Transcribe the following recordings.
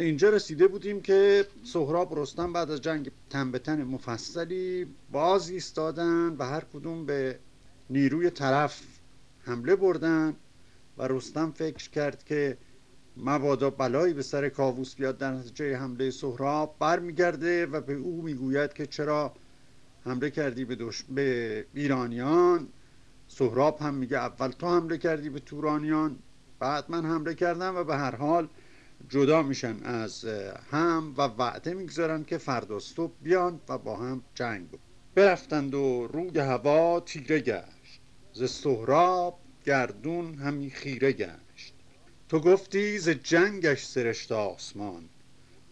اینجا رسیده بودیم که سهراب رستم بعد از جنگ تن به تن مفصلی باز ایستادن و هر کدوم به نیروی طرف حمله بردن و رستم فکر کرد که مبادا بلایی به سر کاووس بیاد در نتیجه حمله سهراب برمیگرده و به او می‌گوید که چرا حمله کردی به, دش... به ایرانیان سهراب هم میگه اول تو حمله کردی به تورانیان بعد من حمله کردم و به هر حال جدا میشن از هم و وعده می‌گذارن که فردا صبح بیان و با هم جنگ بود برفتند و روی هوا تیره گشت. ز سهراب گردون همی خیره گشت. تو گفتی ز جنگش سرشت آسمان.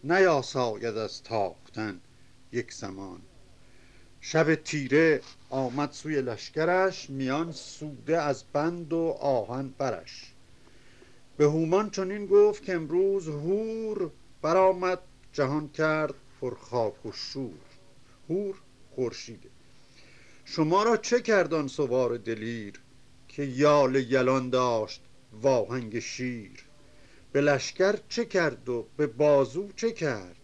نیاساید از تاختن یک زمان. شب تیره آمد سوی لشکرش میان سوده از بند و آهن برش. به هومان چنین گفت که امروز هور برآمد جهان کرد پر خاک و شور. هور خورشیده. شما را چه کردان سوار دلیر که یال یلان داشت واهنگ شیر؟ به لشکر چه کرد و به بازو چه کرد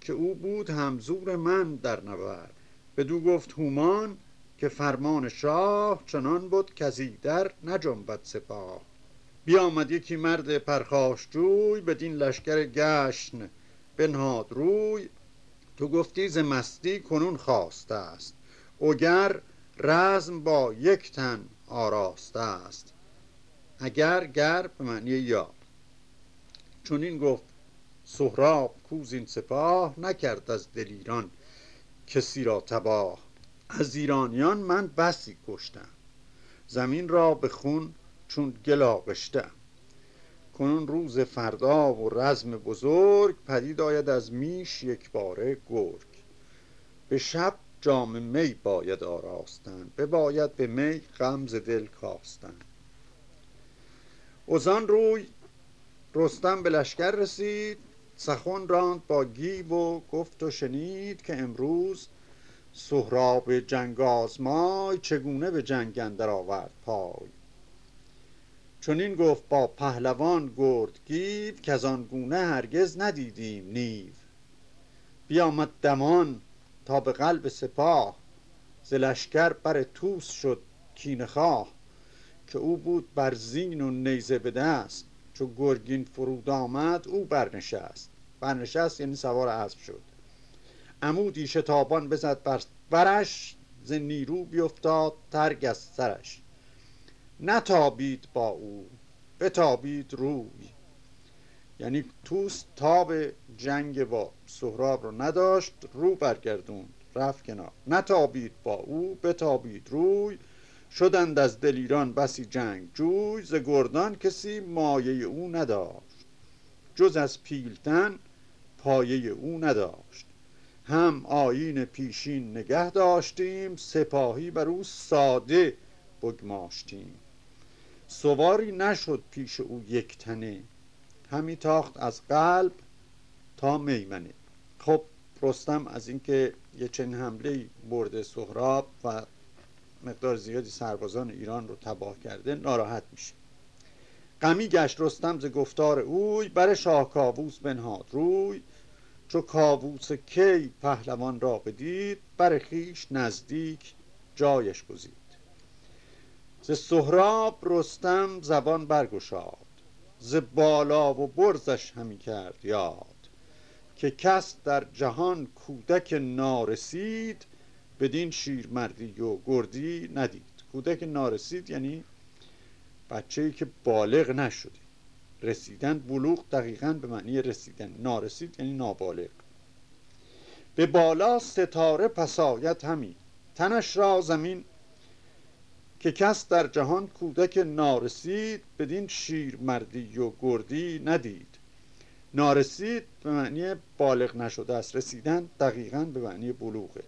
که او بود همزور من در نبرد؟ بدو گفت هومان که فرمان شاه چنان بود کزی در نجنبد سپاه. بیامد یکی مرد پرخاشجوی بدین لشکر گشن بنهاد روی. تو گفتی ز مستی کنون خواسته است. اگر رزم با یک تن آراسته است. اگر گر به معنی یا. چون این گفت سهراب کوز این سپاه نکرد از دلیران کسی را تباه. از ایرانیان من بسی کشتم. زمین را به خون چون گل آغشتم کنون روز فردا و رزم بزرگ پدید آید از میش یک باره گرگ. به شب جام می باید آراستن بباید به می غمز دل کاستن. وزان روی رستم به لشکر رسید سخن راند با گیو و گفت و شنید که امروز سهراب جنگ آزمای چگونه به جنگ اندر آورد پای. چون این گفت با پهلوان گرد گیو که از آن گونه هرگز ندیدیم نیو. بیامد دمان تا به قلب سپاه ز لشکر بر توس شد کینه خواه که او بود بر زین و نیزه به دست. چو گرگین فرود آمد او برنشست. برنشست یعنی سوار اسب شد. عمودی شتابان بزد بر برش ز نیرو بیفتاد ترگ از سرش. نتابید با او بتابید روی. یعنی توس تاب جنگ با سهراب رو نداشت رو برگردوند رفت کنار. نتابید با او بتابید روی. شدند از دلیران بسی جنگ جوی ز گردان کسی مایه او نداشت. جز از پیلتن پایه او نداشت. هم آیین پیشین نگه داشتیم سپاهی بر او ساده بگماشتیم. سواری نشد پیش او یک تنه. همی تاخت از قلب تا میمنه. خب رستم از اینکه یه چنین حمله برده سهراب و مقدار زیادی سربازان ایران رو تباه کرده ناراحت میشه. غمی گشت رستم ز گفتار اوی بر شاه کاووس بنهاد روی. چو کاووس کی پهلوان را بدید بر خویش نزدیک جایش گزید. ز سهراب رستم زبان برگشاد ز بالا و برزش همی کرد یاد که کس در جهان کودک نارسید بدین شیرمردی و گردی ندید. کودک نارسید یعنی بچه‌ای که بالغ نشده رسیدن بلوغ دقیقا به معنی رسیدن. نارسید یعنی نابالغ. به بالا ستاره پساید همی. تنش را زمین که کس در جهان کودک نارسید بدین شیر مردی و گردی ندید. نارسید به معنی بالغ نشده است. رسیدن دقیقا به معنی بلوغه.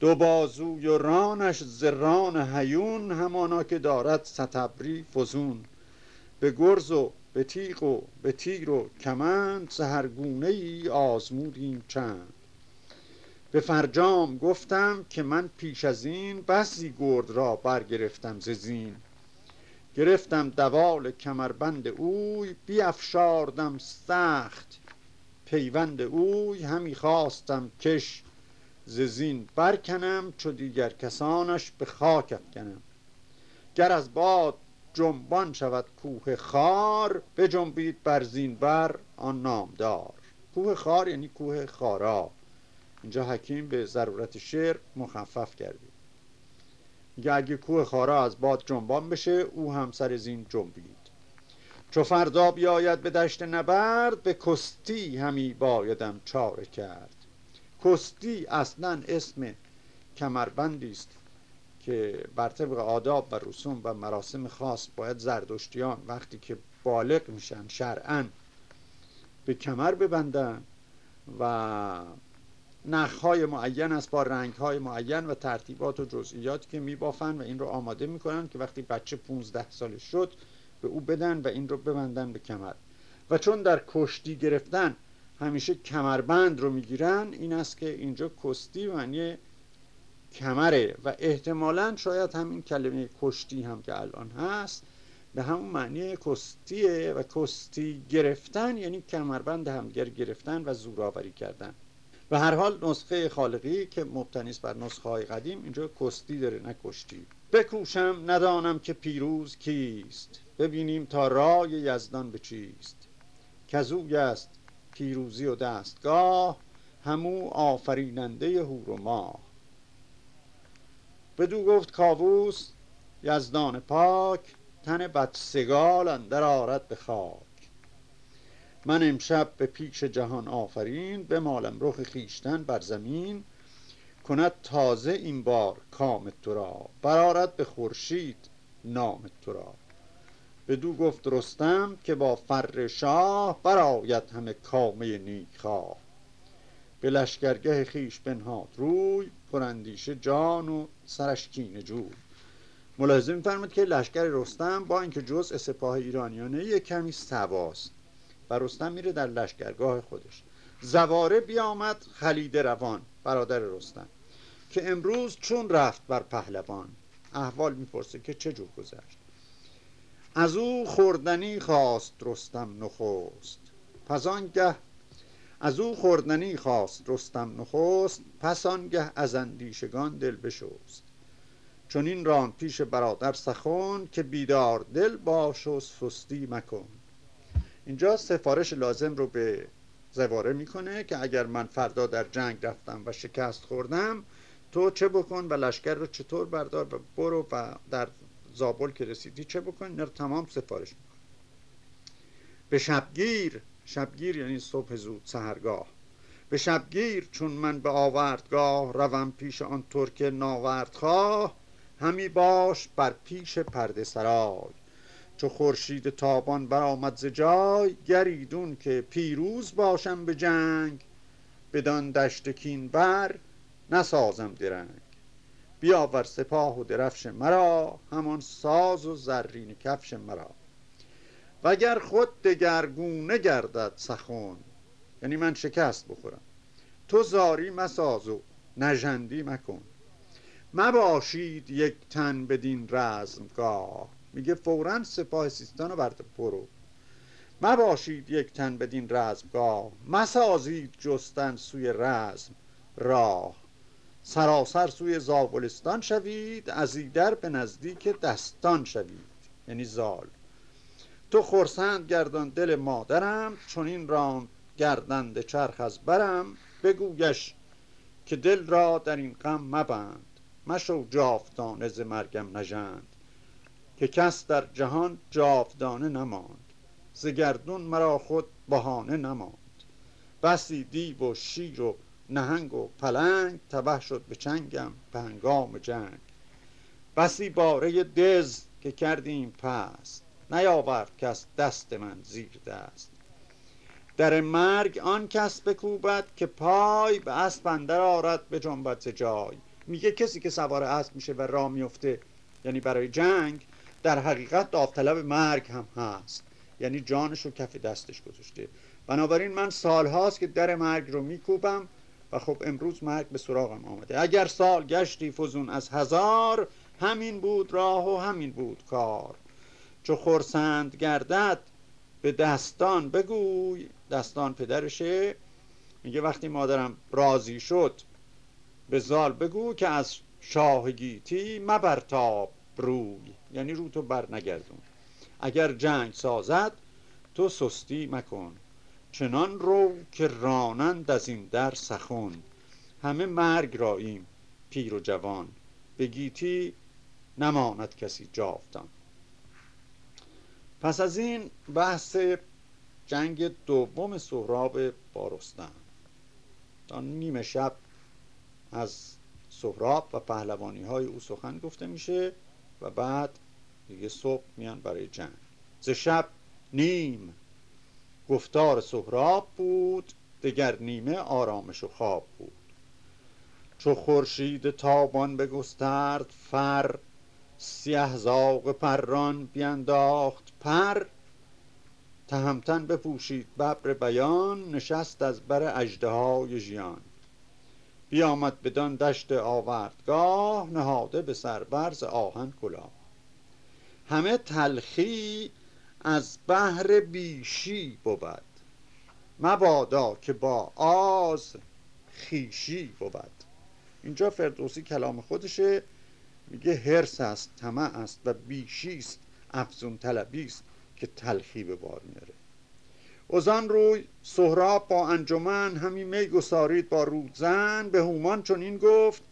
دو بازوی و رانش زران هیون همانا که دارد ستبری فزون. به گرز و به تیغ و به تیر و کمند سهرگونه ای آزمودیم چند. به فرجام گفتم که من پیش از این بسی گرد را برگرفتم ز زین. گرفتم دوال کمربند اوی بیافشاردم سخت پیوند اوی همی خواستم کش ززین برکنم چو دیگر کسانش به خاک افکنم. گر از باد جنبان شود کوه خار بجنبید بر زین بر آن نامدار. کوه خار یعنی کوه خارا. اینجا حکیم به ضرورت شعر مخفف کرده میگه اگه کوه خارا از باد جنبان بشه او هم سر زین جنبید. چو فردا بیاید به دشت نبرد به کستی همی بایدم چاره کرد. کستی اصلا اسم کمربندی است که بر طبق آداب و رسوم و مراسم خاص باید زردشتیان وقتی که بالغ میشن شرعا به کمر ببندن و نخهای معین است با رنگهای معین و ترتیبات و جزئیاتی که میبافن و این رو آماده می‌کنن که وقتی بچه 15 سالش شد به او بدن و این رو ببندن به کمر. و چون در کشتی گرفتن همیشه کمربند رو می‌گیرن این است که اینجا کستی معنی کمره و احتمالا شاید همین کلمه کشتی هم که الان هست به همون معنی کستیه و کستی گرفتن یعنی کمربند همدیگر گرفتن و زورآوری کردن. و هر حال نسخه خالقی که مبتنی بر نسخه های قدیم اینجا کستی داره نه کشتی. بکوشم ندانم که پیروز کیست. ببینیم تا رای یزدان به چیست. کزوی است پیروزی و دستگاه همو آفریننده هور و ماه. بدو گفت کاووس یزدان پاک تن بدسگال اندر آرد به خاک. من امشب به پیش جهان آفرین به مالم رخ خیشتن بر زمین. کند تازه این بار کام تو را برارد به خورشید نام تو را. بدو گفت رستم که با فر شاه برآید همه کامه نیکخواه به لشکرگه خیش بنهاد روی پراندیشه جان و سرش کینه جوی. ملاحظه که لشکر رستم با اینکه جزء سپاه ایرانیانه یک کمی سواست و رستم میره در لشکرگاه خودش. زواره بیامد خلید روان برادر رستم که امروز چون رفت بر پهلوان. احوال می‌پرسه که چه جور گذشت. از او خوردنی خواست رستم نخست. پس آنگه از او خوردنی خواست رستم نخست پس آنگه از اندیشگان دل بشست. چون این ران پیش برادر سخن که بیدار دل باش و سستی مکن. اینجا سفارش لازم رو به زواره می‌کنه که اگر من فردا در جنگ رفتم و شکست خوردم تو چه بکن و لشکر رو چطور بردار و برو و در زابل که رسیدی چه بکن؟ اینا رو تمام سفارش میکن به شبگیر شبگیر یعنی صبح زود سهرگاه به شبگیر چون من به آوردگاه روم پیش آن ترک ناوردخواه همی باش بر پیش پرده سرای. چو خورشید تابان برآمد ز جای گریدون که پیروز باشم به جنگ. بدان دشت کین بر نسازم درنگ. بیاور سپاه و درفش مرا همان ساز و زرین کفش مرا. وگر خود دگرگونه گردد سخن یعنی من شکست بخورم. تو زاری مساز و نژندی مکن. مباشید یک تن بدین رزمگاه. میگه فورا سپاه سیستان رو برو. مباشید یک تن بدین رزمگاه مسازید جستن سوی رزم راه. سراسر سوی زابلستان شوید از ایدر به نزدیک دستان شوید یعنی زال. تو خورسند گردان دل مادرم چون این ران گردند چرخ از برم. بگویش که دل را در این غم مبند مشو جاودانه ز مرگم نژند. که کس در جهان جاودانه نماند. ز گردون مرا خود بهانه نماند. بسی دیو و شیر و نهنگ و پلنگ تبه شد به چنگم به هنگام جنگ. بسی باره دز که کردیم پست نیاورد کس دست من زیر دست. در مرگ آن کس بکوبد که پای به اسب اندر آرد به جنبت جای. میگه کسی که سوار اسب میشه و راه میفته یعنی برای جنگ در حقیقت داوطلب مرگ هم هست. یعنی جانش رو کف دستش گذاشته. بنابراین من سالهاست که در مرگ رو میکوبم و خب امروز مرگ به سراغم آمده. اگر سال گشتی فزون از هزار همین بود راه و همین بود کار. چو خورسند گردد به دستان بگوی. دستان پدرشه. میگه وقتی مادرم راضی شد به زال بگو که از شاه گیتی مبرتاب. روی. یعنی رو تو بر نگردون. اگر جنگ سازد تو سستی مکن. چنان رو که رانند از این در سخون همه مرگ راییم پیر و جوان. به گیتی نماند کسی جاودان. پس از این بحث جنگ دوم سهراب با رستم تا نیمه شب از سهراب و پهلوانی های او سخن گفته میشه. و بعد دیگه صبح میان برای جنگ. ز شب نیم گفتار سهراب بود دگر نیمه آرامش و خواب بود. چو خورشید تابان بگسترد فر سیه زاغ پران بینداخت پر. تهمتن بپوشید ببر بیان نشست از بر اژدهای ژیان. بیامد بدان دشت آوردگاه نهاده به سر برز آهن کلاه. همه تلخی از بهر بیشی بود. مبادا که با آز خیشی بود. اینجا فردوسی کلام خودشه میگه هرس است طمع است و بیشی است افزون طلبی است که تلخی به بار میاره. اوزان روی سهراب با انجمن همی می گسارید با رودزن به هومان چون این گفت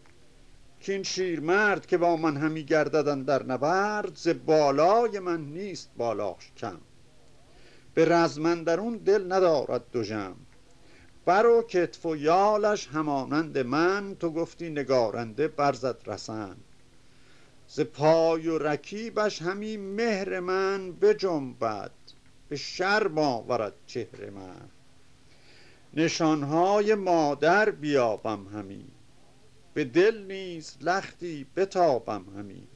که این شیرمرد که با من همی گرددن در نبرد ز بالای من نیست بالاش کم. به رزمندرون دل ندارد دو جم. بر و کتف و یالش همانند من تو گفتی نگارنده برزد رسن. ز پای و رکیبش همی مهر من بجنبد. به شرم آورد چهر من. نشانهای مادر بیابم همی. به دل نیز لختی بتابم همی.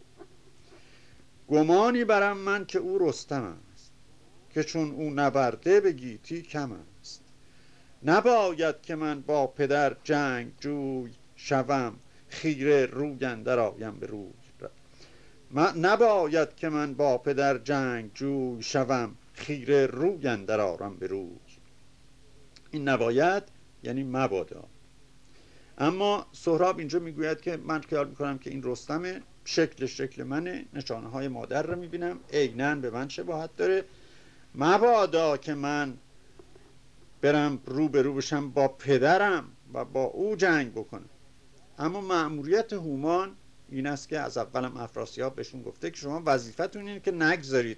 گمانی برم من که او رستم است که چون او نبرده به گیتی کم است. نباید که من با پدر جنگ جوی شوم خیره روی اندر آیم به روی. نباید که من با پدر جنگ جوی شوم خیره روی اندر آرم به روی این نباید یعنی مبادا. اما سهراب اینجا می‌گوید که من خیال می‌کنم که این رستم شکل شکل منه نشانه های مادر رو می‌بینم. عینا به من شباهت داره؟ مبادا که من برم رو به رو بشم با پدرم و با او جنگ بکنم. اما مأموریت هومان این است که از اولم افراسیاب بهشون گفته که شما وظیفتون اینه که نگذارید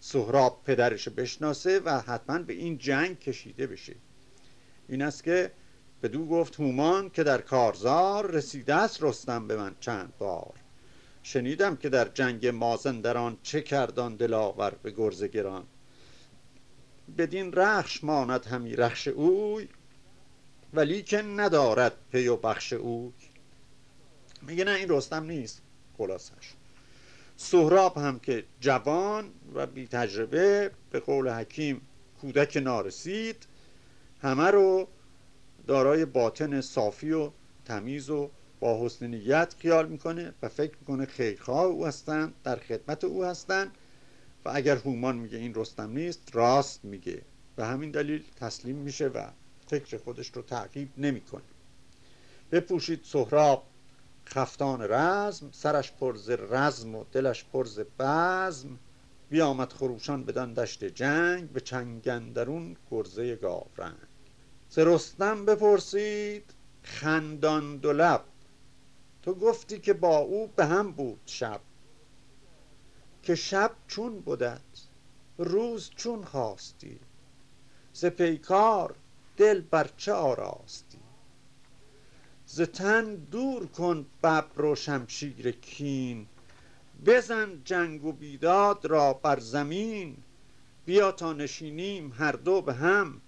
سهراب پدرش بشناسه و حتما به این جنگ کشیده بشه. این است که بدو گفت هومان که در کارزار رسیده است رستم به من چند بار. شنیدم که در جنگ مازندران چه کردان دلاور به گرز گران. بدین رخش ماند همی رخش اوی ولی که ندارد پی و بخش اوی. میگه نه این رستم نیست خلاصش. سهراب هم که جوان و بی تجربه به قول حکیم کودک نارسید همه رو دارای باطن صافی و تمیز و با حسن نیت خیال می‌کنه و فکر می‌کنه خیرخواه او هستن در خدمت او هستن و اگر هومان میگه این رستم نیست راست میگه. و همین دلیل تسلیم میشه و فکر خودش رو تعقیب نمی‌کنه. بپوشید سهراب خفتان رزم سرش پرز رزم و دلش پرز بزم. بیامد خروشان بدان دشت جنگ به چنگندرون گرزه گاورنگ ز رستم بپرسید خندان دو لب. تو گفتی که با او به هم بود شب. که شب چون بودت روز چون خواستی. ز پیکار دل بر چه آراستی؟ ز تن دور کن ببر و شمشیر کین. بزن جنگ و بیداد را بر زمین. بیا تا نشینیم هر دو به هم.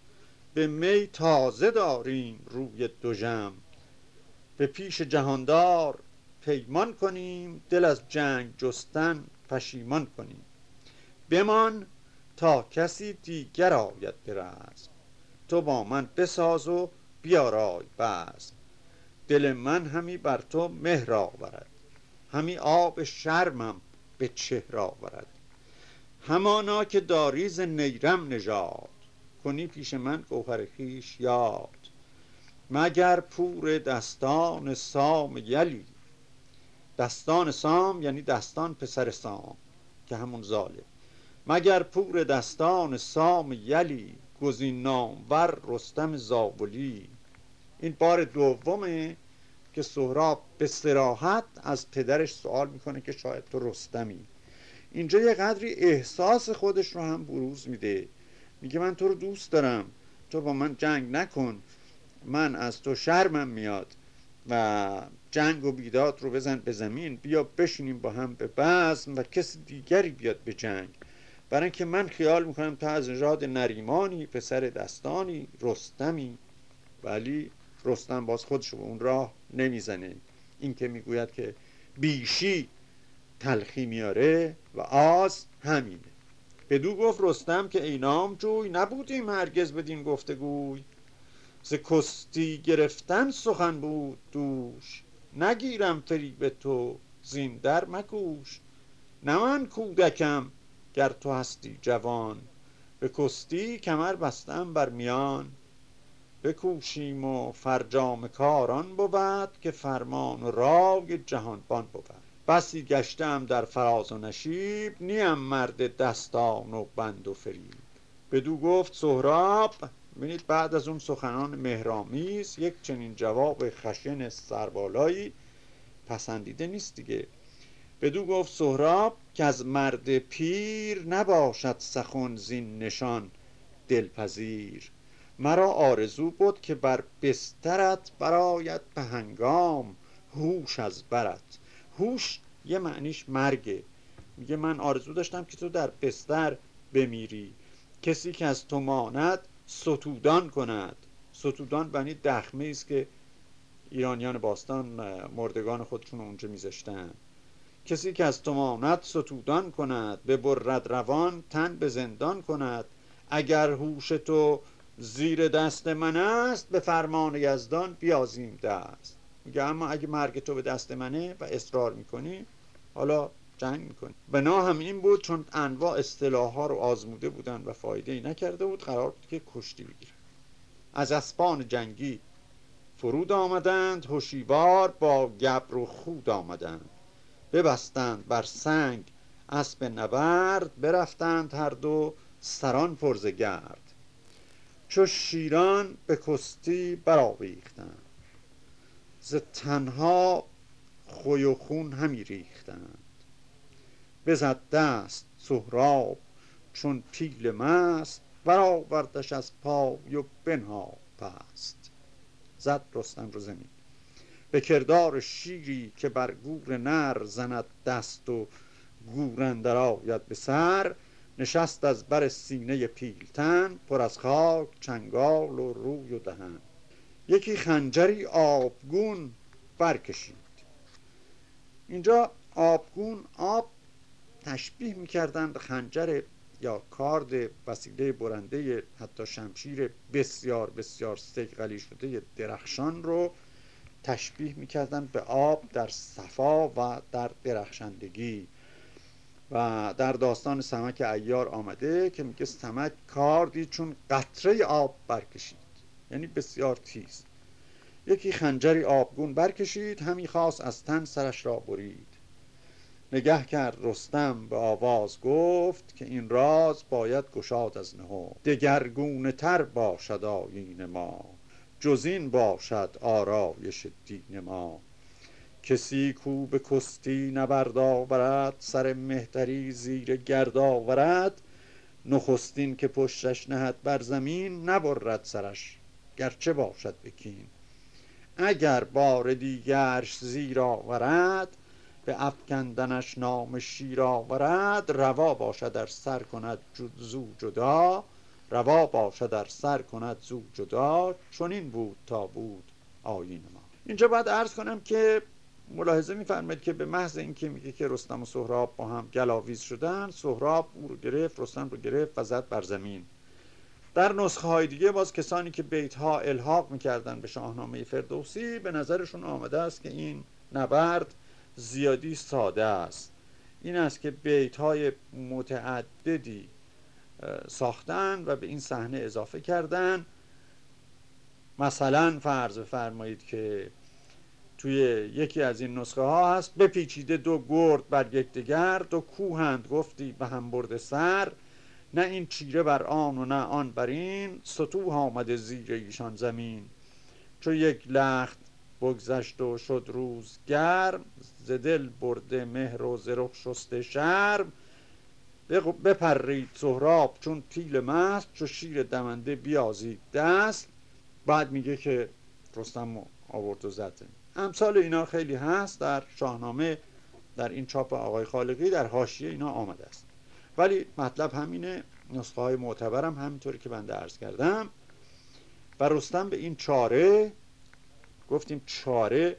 به می تازه داریم روی دو جم به پیش جهاندار پیمان کنیم. دل از جنگ جستن پشیمان کنیم. بمان تا کسی دیگر آید به تو با من بساز و بیارای بزم. دل من همی بر تو مهر آورد. همی آب شرمم به چهر آورد. همانا که داری ز نیرم نژاد کنی پیش من گوهر خویش یاد. مگر پور دستان سام یلی؟ دستان سام یعنی دستان پسر سام که همون ظالم. مگر پور دستان سام یلی؟ گزین نامور رستم زابلی این بار دومه که سهراب به سراحت از پدرش سوال می‌کنه که شاید تو رستمی. اینجا یه قدری احساس خودش رو هم بروز میده. میگه من تو رو دوست دارم. تو با من جنگ نکن. من از تو شرمم میاد. و جنگ و بیداد رو بزن به زمین. بیا بشینیم با هم به بزم و کسی دیگری بیاد به جنگ. برای اینکه من خیال می‌کنم تو از نژاد نریمانی پسر دستانی رستمی. ولی رستم باز خودش به اون راه نمی‌زنه. این که می‌گوید که بیشی تلخی میاره و آز همینه. بدو گفت رستم که اینام جوی نبودیم هرگز بدین گفتگوی. ز کستی گرفتن سخن بود دوش. نگیرم فریب تو زین در مکوش. نه من کودکم گر تو هستی جوان. به کستی کمر بستم بر میان. بکوشیم و فرجام کاران بود که فرمان و رای جهانبان بود. بسی گشتم در فراز و نشیب نیم مرد دستان و بند و فریب. بدو گفت سهراب ببینید بعد از اون سخنان مهرامیز یک چنین جواب خشن سربالایی پسندیده نیست دیگه. بدو گفت سهراب که از مرد پیر نباشد سخن زین نشان دلپذیر. مرا آرزو بود که بر بسترت براید به هنگام. هوش از برت. هوش یه معنیش مرگه. میگه من آرزو داشتم که تو در بستر بمیری. کسی که از تو ماند ستودان کند. ستودان بنی دخمه است که ایرانیان باستان مردگان خودشون اونجا میذاشتن. کسی که از تو ماند ستودان کند. به برد روان تن به زندان کند. اگر هوش تو زیر دست من است به فرمان یزدان بیازیم دست. میگه اما اگه مرگ تو به دست منه و اصرار می‌کنی حالا جنگ می‌کنی. بنا هم این بود چون انواع اصطلاح ها رو آزموده بودن و فایده ای نکرده بود قرار بود که کشتی بگیرن. از اسبان جنگی فرود آمدند هوشیوار با گبر و خود آمدند. ببستند بر سنگ اسب نبرد برفتند هر دو سران پرز گرد. چو شیران به کستی برآویختند. ز تنها خوی و خون همی ریختند. بزد دست سهراب چون پیل مست برآوردش از پای و بنها پست. زد رستم رو زمین. به کردار شیری که بر گور نر زند دست و گور اندر آید به سر نشست از بر سینه پیلتن پر از خاک چنگال و روی و دهن. یکی خنجری آبگون برکشید. اینجا آبگون آب تشبیه می‌کردن خنجر یا کارد وسیله برنده حتی شمشیر بسیار بسیار سیقلی شده درخشان رو تشبیه می‌کردن به آب در صفا و در درخشندگی. و در داستان سمک ایار آمده که میگه سمک کاردی چون قطره آب برکشید. یعنی بسیار تیز. یکی خنجری آبگون برکشید همی خواست از تن سرش را برید. نگه کرد رستم به آواز گفت که این راز باید گشاد از نهو. دگرگونه تر باشد آیین ما جز این باشد آرایش دین ما. کسی کو به کستی نبرد آورد سر مهتری زیر گرد آورد. نخستین که پشتش نهد بر زمین نبرد سرش گرچه باشد بکین اگر بار دیگرش زیر آورد به افکندنش نام شیر آورد. روا باشد در سر کند زو جدا روا باشد در سر کند زو جدا. چون این بود تا بود آیین ما. اینجا باید عرض کنم که ملاحظه میفرمایید که به محض اینکه میگه که رستم و سهراب با هم گلاویز شدن سهراب او رو گرفت رستم رو گرفت و زد بر زمین. در نسخه های دیگه باز کسانی که بیت ها الحاق می‌کردن به شاهنامه فردوسی به نظرشون آمده است که این نبرد زیادی ساده است. این است که بیت های متعددی ساختن و به این صحنه اضافه کردن. مثلا فرض بفرمایید که توی یکی از این نسخه ها هست. بپیچیده دو گرد بر یکدیگر دو کوهند گفتی به هم برده سر. نه این چیره بر آن و نه آن بر این. ستوه آمده زیر ایشان زمین. چو یک لخت بگذشت و شد روز گرم ز دل برده مهر و زرخ شسته شرم. بپرید سهراب چون تیل مست چو شیر دمنده بیازید دست. بعد میگه که رستم آورد و زد. امثال اینا خیلی هست در شاهنامه در این چاپ آقای خالقی در حاشیه اینا آمده است. ولی مطلب همینه نسخه های معتبرم همینطوری که بنده عرض کردم. و رستم به این چاره گفتیم چاره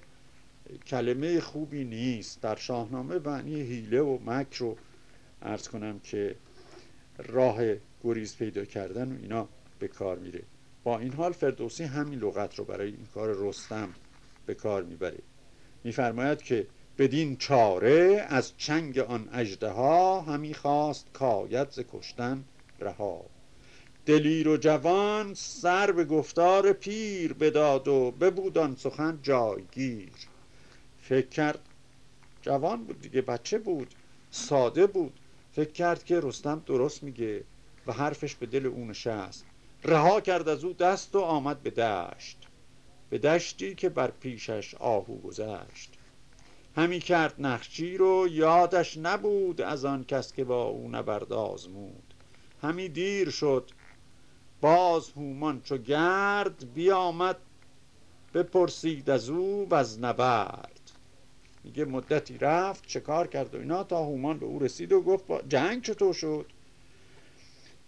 کلمه خوبی نیست. در شاهنامه معنی هیله و مکر رو ارز کنم که راه گریز پیدا کردن و اینا به کار میره. با این حال فردوسی همین لغت رو برای این کار رستم به کار می‌بره. میفرماید که بدین چاره از چنگ آن ها همی خواست کاید ز کشتن رها. دلیر و جوان سر به گفتار پیر بداد و ببود آن سخن جایگیر. فکر کرد جوان بود دیگه بچه بود ساده بود. فکر کرد که رستم درست میگه و حرفش به دل اون نشست. رها کرد از او دست و آمد به دشت. به دشتی که بر پیشش آهو گذشت. همی کرد نخچی رو یادش نبود از آن کس که با او نبرد آزمود. همی دیر شد باز هومان چو گرد بیامد بپرسید از او و از نبرد. میگه مدتی رفت چه کار کرد و اینا تا هومان به او رسید و گفت جنگ چطور شد؟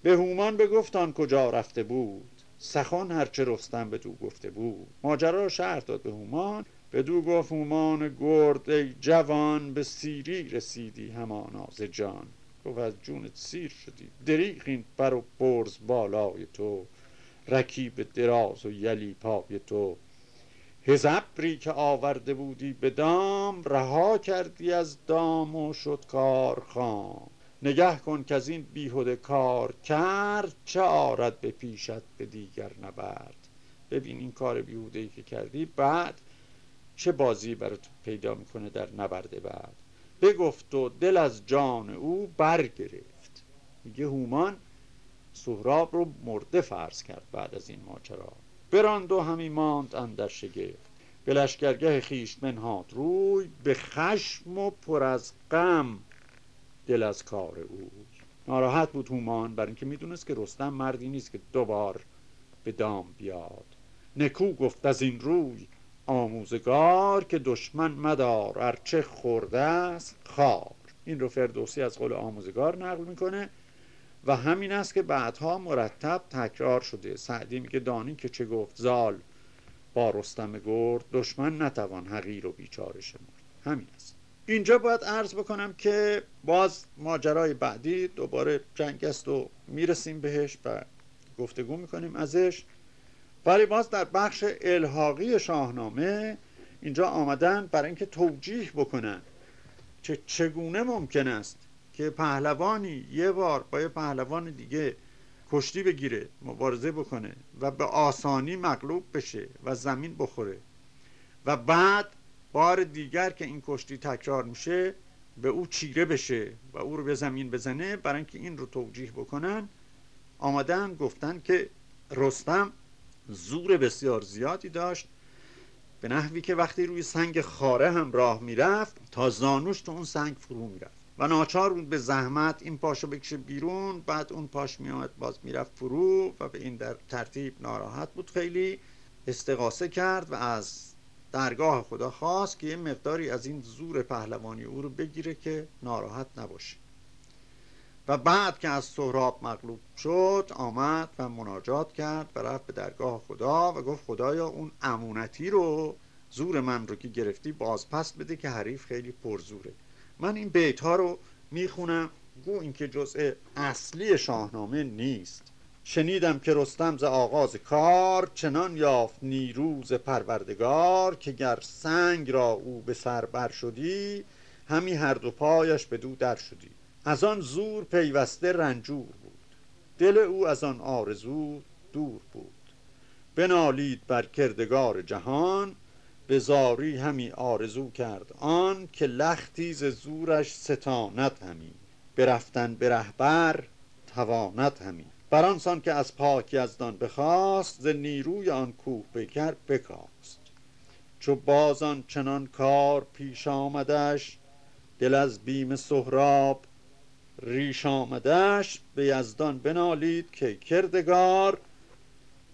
به هومان بگفت آن کجا رفته بود. سخن هرچه رستم به تو گفته بود. ماجرا را شهر داد به هومان. دو گفت هومان گرد ای جوان به سیری رسیدی همانا ز جان. گفت از جونت سیر شدی. دریغ این بر و برز بالای تو. رکیب دراز و یلی پای تو. هزبری که آورده بودی به دام رها کردی از دام و شد کار خام نگه کن که از این بیهوده کار کرد چه آرد به پیشت به دیگر نبرد. ببین این کار بیهوده ای که کردی بعد چه بازی برات پیدا می‌کنه در نبرد بعد. بگفت و دل از جان او برگرفت. میگه هومان سهراب رو مرده فرض کرد بعد از این ماجرا. براند و همی ماند اندر شگفت. به لشکرگه خیش منهاد روی به خشم و پر از غم. دل از کار او ناراحت بود هومان بر اینکه می‌دونست که رستم مردی نیست که دوبار به دام بیاد. نکو گفت از این روی آموزگار که دشمن مدار ارچه خورده است خار. این رو فردوسی از قول آموزگار نقل می‌کنه و همین است که بعدها مرتب تکرار شده. سعدی میگه دانی که چه گفت. زال با رستم گرد دشمن نتوان حقیر و بیچاره شمرد. همین است. اینجا باید عرض بکنم که باز ماجرای بعدی دوباره جنگ است و می‌رسیم بهش و گفتگو می‌کنیم ازش. ولی باز در بخش الحاقی شاهنامه اینجا آمدن برای اینکه توجیح بکنن که چگونه ممکن است که پهلوانی یه بار با یه پهلوان دیگه کشتی بگیره مبارزه بکنه و به آسانی مغلوب بشه و زمین بخوره و بعد بار دیگر که این کشتی تکرار میشه به او چیره بشه و او رو به زمین بزنه برای اینکه این رو توجیه بکنن. آمدن گفتن که رستم زور بسیار زیادی داشت. به نحوی که وقتی روی سنگ خاره هم راه می‌رفت تا زانوش تو اون سنگ فرو می‌رفت. و ناچار بود به زحمت این پاشو بکشه بیرون بعد اون پاش میاد باز می‌رفت فرو و به این در ترتیب ناراحت بود خیلی. استقاسه کرد و از درگاه خدا خواست که یه مقداری از این زور پهلوانی او رو بگیره که ناراحت نباشه. و بعد که از سهراب مغلوب شد آمد و مناجات کرد و رفت به درگاه خدا و گفت خدایا اون امونتی رو زور من رو که گرفتی باز پس بده که حریف خیلی پرزوره. من این بیت ها رو می‌خونم. گو اینکه جزء اصلی شاهنامه نیست. شنیدم که رستم ز آغاز کار چنان یافت نیروز پروردگار که گر سنگ را او به سر بر شدی همی هر دو پایش به دو در شدی. از آن زور پیوسته رنجور بود. دل او از آن آرزو دور بود. بنالید بر کردگار جهان به زاری همی آرزو کرد آن که لختی ز زورش ستاند همی. برفتن به رهبر تواند همی. بر آنسان که از پاک یزدان بخواست ز نیروی آن کوه بکر بکاست. چو بازان چنان کار پیش آمدش دل از بیم سهراب ریش آمدش. به یزدان بنالید که کردگار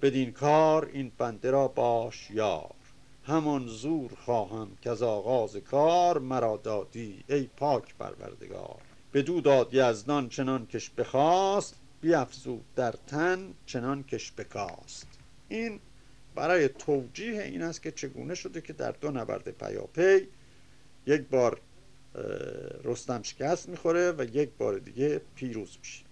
بدین کار این بنده را باش یار. همان زور خواهم که از آغاز کار مرا دادی ای پاک پروردگار. بدو داد یزدان چنان کش بخواست بیافزود در تن چنان کش بکاست این برای توجیه این است که چگونه شده که در دو نبرد پیاپی یک بار رستم شکست می‌خوره و یک بار دیگه پیروز میشه.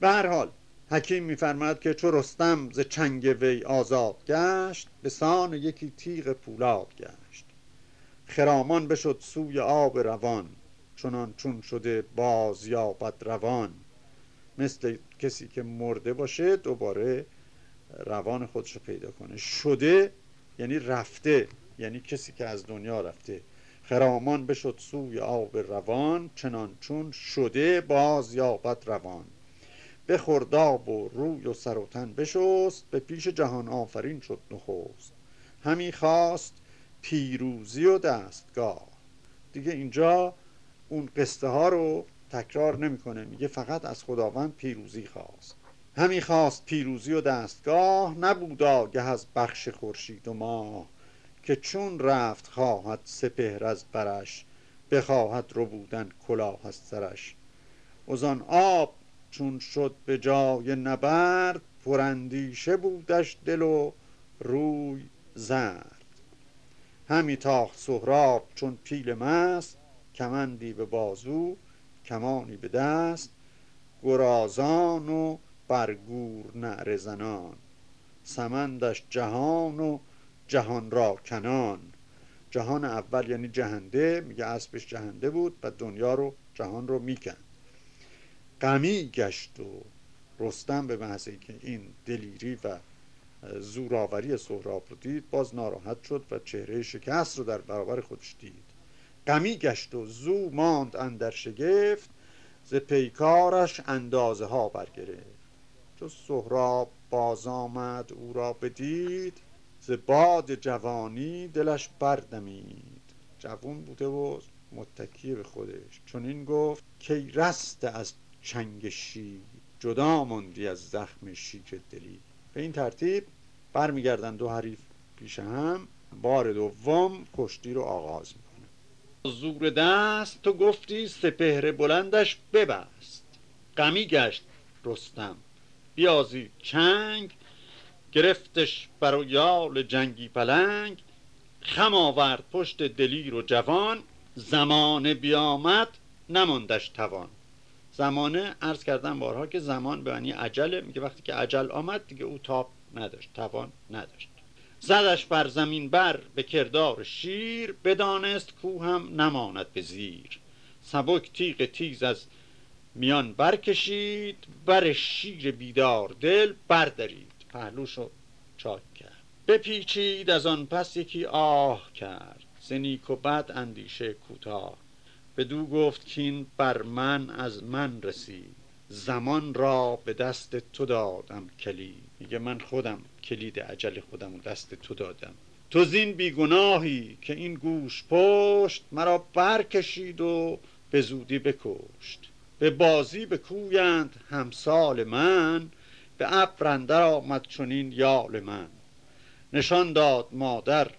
به هر حال حکیم میفرماد که چو رستم ز چنگ وی آزاد گشت به سان یکی تیغ پولاد گشت. خرامان بشد سوی آب روان چنان چون شده باز یابد روان. مثل کسی که مرده باشه دوباره روان خودش رو پیدا کنه. شده یعنی رفته یعنی کسی که از دنیا رفته. خرامان بشد سوی آب روان چنان چون شده باز یابد روان. به خرداب و روی و سر و تن بشست به پیش جهان آفرین شد نخست. همی خواست پیروزی و دستگاه. دیگه اینجا اون قصه ها رو تکرار نمی‌کنه. میگه فقط از خداوند پیروزی خواست. همی خواست پیروزی و دستگاه نبودا گه از بخش خورشید و ماه که چون رفت خواهد سپهر از برش بخواهد رو بودن کلاه از سرش. آب چون شد به جای نبرد پرندیشه بودش دل و روی زرد. همی تاخت سهراب چون پیل مست کمندی به بازو کمانی به دست گرازان و برگور نعره سمندش جهان و جهان را کنان. جهان اول یعنی جهنده میگه اسبش جهنده بود و دنیا رو جهان رو میکن غمی گشت و رستم به محض که این دلیری و زوراوری سهراب رو دید باز ناراحت شد و چهره شکست رو در برابر خودش دید. غمی گشت و زو ماند اندر شگفت ز پیکارش اندازه ها برگرفت. چو سهراب باز آمد او را بدید ز باد جوانی دلش بردمید جوون بوده و متکی به خودش. چون این گفت کی رست از چنگ شیر جدا ماندی از زخم شیر دلی به این ترتیب برمیگردن دو حریف پیش هم بار دوم کشتی رو آغاز می‌کنه زور دست تو گفتی سپهر بلندش ببست. غمی گشت رستم. بیازی چنگ گرفتش بر یال جنگی پلنگ. خم آورد پشت دلیر و جوان. زمانه بیامد نماندش توان. زمانه عرض کردم بارها که زمان به معنی عجله میگه وقتی که عجل آمد دیگه او تاب نداشت توان نداشت. زدش بر زمین بر به کردار شیر بدانست کو هم نماند به زیر. سبک تیغ تیز از میان برکشید بر شیر بیدار دل بردارید پهلوشو چاک کرد. بپیچید از آن پس یکی آه کرد. زنیک و بد اندیشه کوتاه. بدو گفت کین بر من از من رسید. زمان را به دست تو دادم کلید میگه من خودم کلید عجل خودم و دست تو دادم. تو زین بیگناهی که این گوش پشت مرا برکشید و به زودی بکشت. به بازی بکویند همسال من به ابر آمد چنین یال من. نشان داد مادر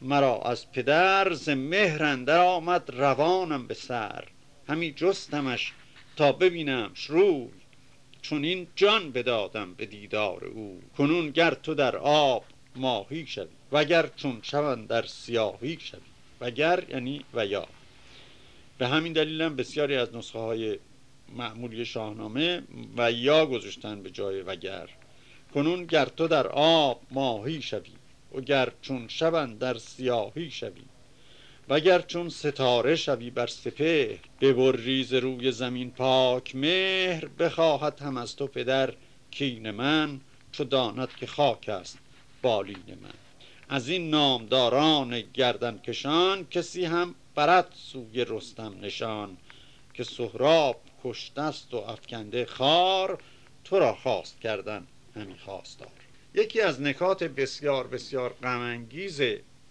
مرا از پدر ز مهر اندر آمد روانم به سر. همی جستمش تا ببینمش روی چون این جان بدادم به دیدار او. کنون گر تو در آب ماهی شوی وگر چون شون در سیاهی شوی. وگر یعنی و یا. به همین دلیلم بسیاری از نسخه های معمولی شاهنامه و یا گذاشتن به جای وگر. کنون گر تو در آب ماهی شوی و گر چون شبن در سیاهی شوی. وگر چون ستاره شوی بر سپهر ببر ریز روی زمین پاک مهر بخواهد هم از تو پدر کین من چو داند که خاک است بالین من. از این نامداران گردن کشان کسی هم برد سوی رستم نشان. که سهراب کشتست و افکنده خار تو را خواست کردن همی خواستار. یکی از نکات بسیار بسیار غمانگیز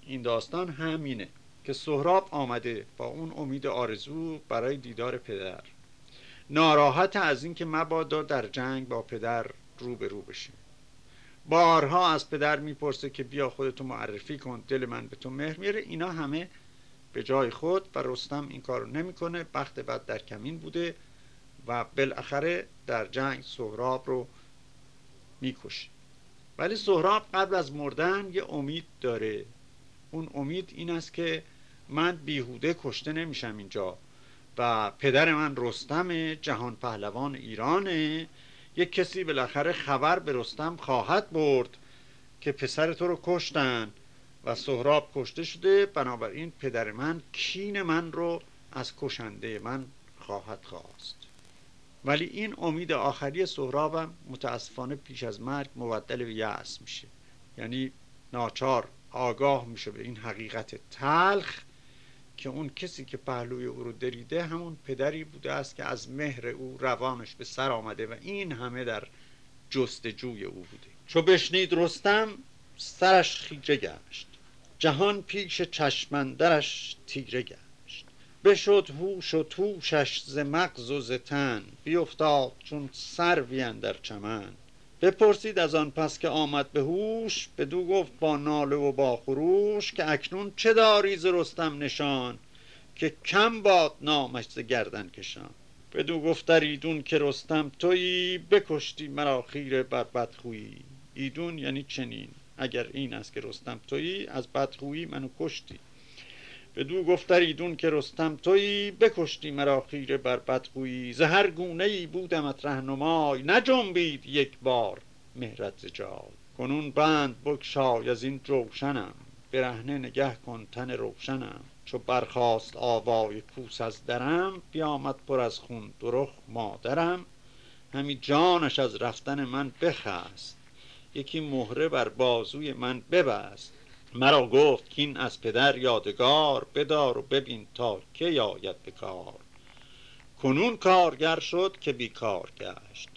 این داستان همینه. که سهراب آمده با اون امید آرزو برای دیدار پدر. ناراحت از اینکه مبادا در جنگ با پدر روبرو بشیم. بارها از پدر می‌پرسه که بیا خودتو معرفی کن دل من به تو مهر میره. اینا همه به جای خود و رستم این کارو نمی‌کنه. بخت بعد در کمین بوده و بالاخره در جنگ سهراب رو می‌کشه ولی سهراب قبل از مردن یه امید داره. اون امید این است که من بیهوده کشته نمیشم اینجا و پدر من رستم جهان پهلوان ایرانه. یک کسی بالاخره خبر به رستم خواهد برد که پسر تو رو کشتن و سهراب کشته شده. بنابراین پدر من کین من رو از کشنده من خواهد خواست. ولی این امید آخری سهرابم متاسفانه پیش از مرگ مبدل به یأس میشه. یعنی ناچار آگاه میشه به این حقیقت تلخ که اون کسی که پهلوی او رو دریده همون پدری بوده است که از مهر او روانش به سر آمده و این همه در جستجوی او بوده. چو بشنید رستم سرش خیجه گشت. جهان پیش چشمندرش تیره گشت. بشد هوش و توشش ز مغز و ز تن بیفتاد چون سروی در چمن. بپرسید از آن پس که آمد به هوش بدو گفت با ناله و با خروش که اکنون چه داری ز رستم نشان که کم باد نامش ز گردن کشان. بدو گفت ایدون که رستم تویی بکشتی مرا خیره بر بدخویی. ایدون یعنی چنین اگر این است که رستم تویی از بدخویی منو کشتی. بدو گفت ایدون که رستم تویی بکشتی مرا خیره بر بدخویی ز هر گونه ای بودمت رهنمای نجنبید یک بار مهرت ز جای. کنون بند بگشای از این جوشنم برهنه نگه کن تن روشنم. چو برخاست آوای کوس از درم بیامد پر از خون درخ مادرم. همی جانش از رفتن من بخست یکی مهره بر بازوی من ببست. مرا گفت که این از پدر یادگار بدار و ببین تا که یاید به کار. کنون کارگر شد که بیکار گشت.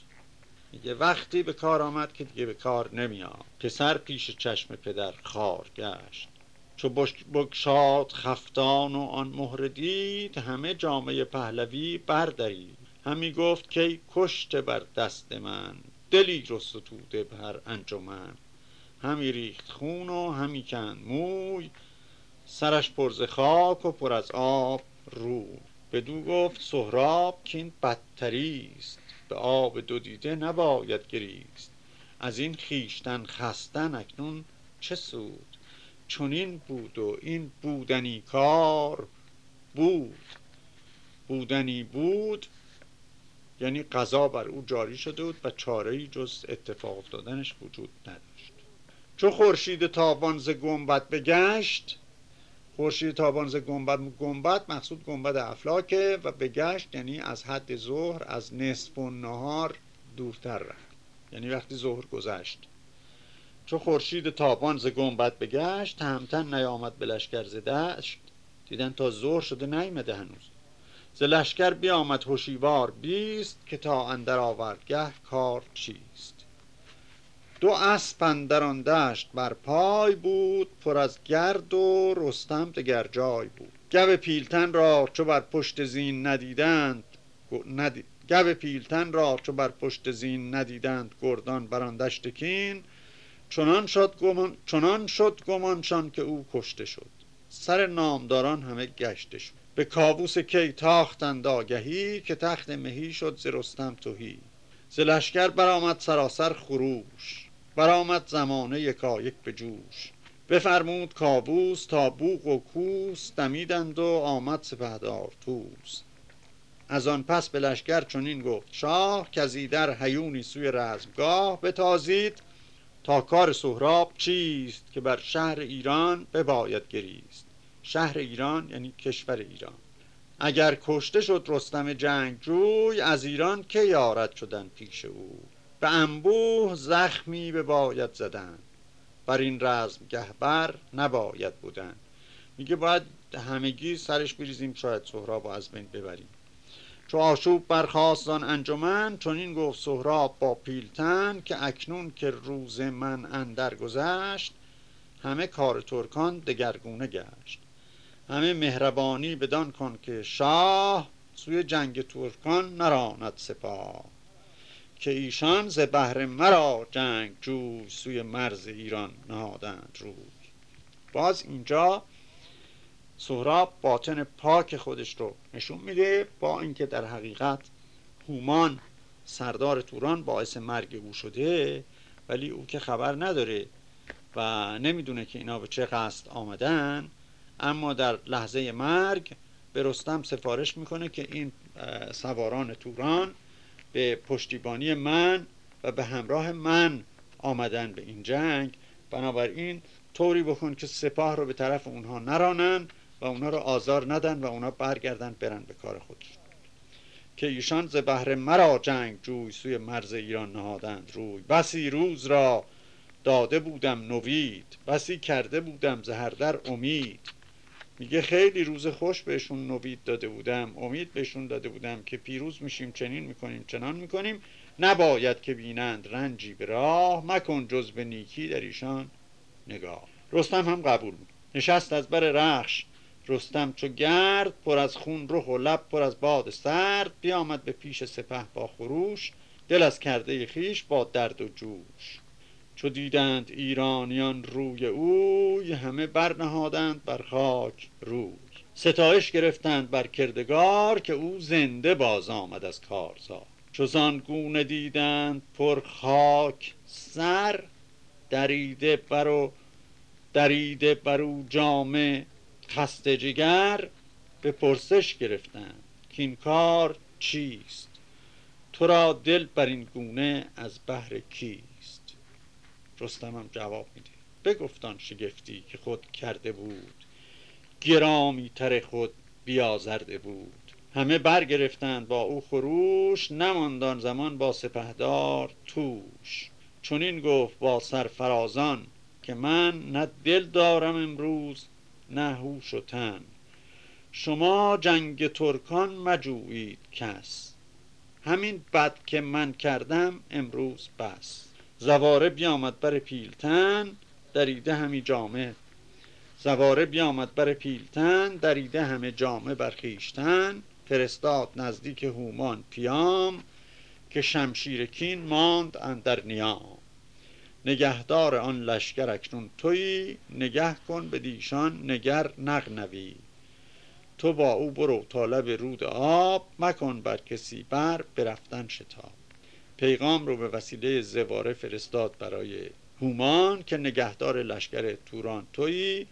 میگه وقتی به کار آمد که دیگه به کار نمیاد. پسر پیش چشم پدر خار گشت. چو بگشاد خفتان و آن مهر دید همه جامعه پهلوی بردرید. همی گفت که کشته بر دست من دلی رو ستوده به هر انجمن. همی ریخت خون و همی کند موی. سرش پر خاک و پر از آب روی بدو گفت سهراب کین بدتریست. به آب دو دیده نباید گریست. از این خویشتن خستن اکنون چه سود؟ چنین بود و این بودنی کار بود. بودنی بود یعنی قضا بر او جاری شده بود و چاره جز اتفاق افتادنش وجود نداشت. چو خورشید تابان ز گنبد بگشت خورشید تابان ز گنبد گنبد مقصود گنبد افلاکه و بگشت یعنی از حد ظهر از نصف و نهار دورتر رفت. یعنی وقتی ظهر گذشت. چو خورشید تابان ز گنبد بگشت تهمتن نیامد به لشکر ز دشت. دیدن تا ظهر شده نیامده هنوز. ز لشکر بیامد هشیوار بیست که تا اندر آوردگه کار چیست. دو اسپ اندر آن دشت بر پای بود پر از گرد و رستم دگر جای بود. گو پیلتن را چو بر پشت زین ندیدند ندی... گو پیلتن را چو بر پشت زین ندیدند گردان بر آن دشت کین. چنان شد گمان چنان شد گمانشان که او کشته شد. سر نامداران همه گشته شد. به کابوس کی تاختند آگهی که تخت مهی شد ز رستم تهی. ز لشکر برآمد سراسر خروش. برآمد زمانه یکایک به جوش. بفرمود کابوس تا بوق و کوس دمیدند و آمد سپهدار توس از آن پس به لشکر چنین گفت شاه که ایدر هیونی سوی رزمگاه بتازید تا کار سهراب چیست که بر شهر ایران بباید گریست. شهر ایران یعنی کشور ایران. اگر کشته شد رستم جنگجوی از ایران که یارد شدن پیش او؟ به انبوه زخمی به باید زدن. بر این رزم گهبر نباید بودن. میگه باید همگی سرش بریزیم شاید سهراب از بین ببریم. چو آشوب برخواست آن انجمن چون این گفت سهراب با پیلتن که اکنون که روز من اندر گذشت همه کار ترکان دگرگونه گشت. همه مهربانی بدان کن که شاه سوی جنگ ترکان نراند سپاه. که ایشان ز بهر مرا جنگ جوی سوی مرز ایران نهادند روی. باز اینجا سهراب باطن پاک خودش رو نشون میده با اینکه در حقیقت هومان سردار توران باعث مرگ او شده ولی او که خبر نداره و نمی‌دونه که اینا به چه قصد آمدن اما در لحظه مرگ به رستم سفارش می‌کنه که این سواران توران به پشتیبانی من و به همراه من آمدن به این جنگ. بنابراین طوری بکن که سپاه رو به طرف اونها نرانن و اونها رو آزار ندن و اونها برگردن برن به کار خودشون. که ایشان ز بهر مرا جنگ جوی سوی مرز ایران نهادند. روی بسی روز را داده بودم نوید بسی کرده بودم زهردر امید. میگه خیلی روز خوش بهشون نوید داده بودم امید بهشون داده بودم که پیروز میشیم چنین می‌کنیم چنان می‌کنیم. نباید که بینند رنجی به راه مکن جز به نیکی در ایشان نگاه. رستم هم قبول بود. نشست از بر رخش. رستم چو گرد پر از خون رخ و لب پر از باد سرد بیامد به پیش سپه با خروش. دل از کرده خیش با درد و جوش. چو دیدند ایرانیان روی اوی همه برنهادند بر خاک روی. ستایش گرفتند بر کردگار که او زنده باز آمد از کارزار. چو زان دیدند پر خاک سر دریده بر و دریده بر او جامه خسته جگر به پرسش گرفتند که این کار چیست؟ تو را دل بر این گونه از بهر کیست؟ رستم هم جواب میده. بگفتان شگفتی که خود کرده بود. گرامی تر خود بیازرده بود. همه برگرفتند با او خروش نماندان زمان با سپهدار توش. چون این گفت با سرفرازان که من نه دل دارم امروز نه هوش و تن. شما جنگ ترکان مجویید کس. همین بد که من کردم امروز بس. زواره بیامد بر پیلتن دریده همی جامه. زواره بیامد بر پیلتن دریده همه جامه بر خویشتن. فرستاد نزدیک هومان پیام که شمشیر کین ماند اندر نیام. نگهدار آن لشکر اکنون تویی نگه کن به دیشان نگر نغنوی. تو با او برو تا لب رود آب مکن بر کسی بر برفتن شتاب. پیغام رو به وسیله زواره فرستاد برای هومان که نگهدار لشکر توران تویی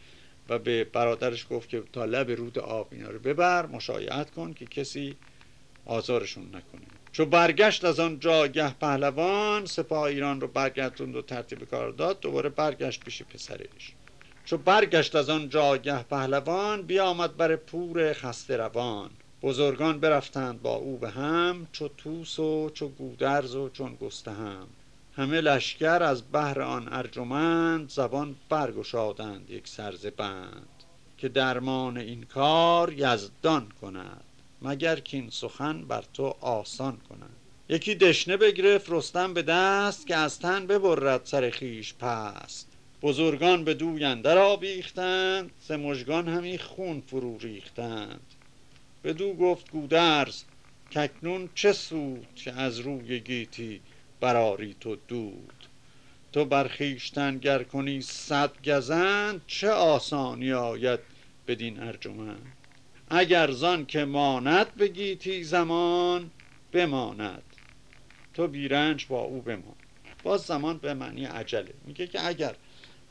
و به برادرش گفت که تا لب رود آب اینا رو ببر مشایعت کن که کسی آزارشون نکنه. چو برگشت از آن جاگه پهلوان سپاه ایران رو برگردوند و ترتیب کار داد دوباره برگشت پیش پسرش. چو برگشت از آن جاگه پهلوان بیامد بر پور خسته روان. بزرگان برفتند با او به هم چو توس و چو گودرز و چون گسته هم همه لشکر از بهر آن ارجمند زبان برگشادند یک سرز بند که درمان این کار یزدان کند مگر که این سخن بر تو آسان کنند یکی دشنه بگرفت رستم به دست که از تن ببرد سر خیش پست. بزرگان به دوی اندر آویختند ز مژگان همی خون فرو ریختند. بدو گفت گودرز ککنون چه سود که از روی گیتی براری تو دود؟ تو بر خویشتن گر کنی صد گزند چه آسانی آید بدین ارجمند؟ اگر زان که ماند به گیتی زمان بماند. تو بیرنج با او بمان. باز زمان به معنی عجله. میگه که اگر